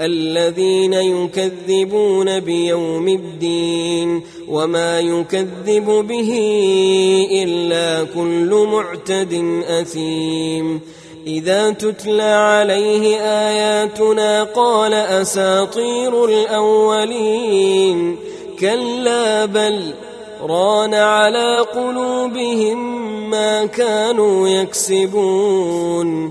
الذين يكذبون بيوم الدين وما يكذب به إلا كل معتد أثيم. إذا تتلى عليه آياتنا قال أساطير الأولين. كلا بل ران على قلوبهم ما كانوا يكسبون.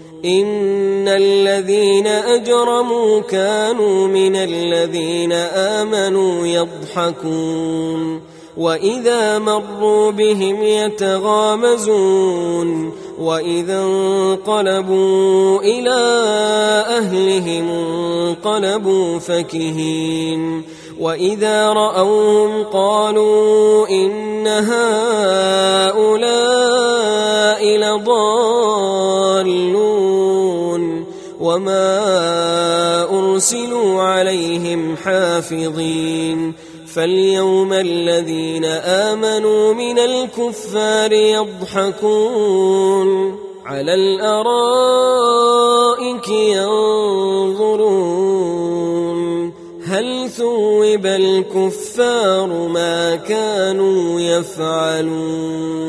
إن الذين أجرموا كانوا من الذين آمنوا يضحكون وإذا مروا بهم يتغامزون وإذا انقلبوا إلى أهلهم انقلبوا فكهين وإذا رأوهم قالوا إن هؤلاء لضالون وما أرسلوا عليهم حافظين فاليوم الذين آمنوا من الكفار يضحكون على الأرائك ينظرون هل ثوب الكفار ما كانوا يفعلون